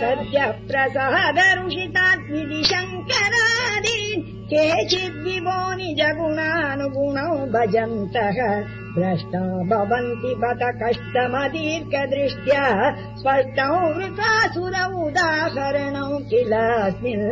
सद्यः प्रसादरुषितात् शङ्करादीन् केचिद्विभो निजगुणानुगुणौ भजन्तः। भ्रष्टा भवन्ति बत कष्टमदीर्घदृष्ट्या स्पष्टौ वृतासुरौ उदाहरणौ किलास्मिन्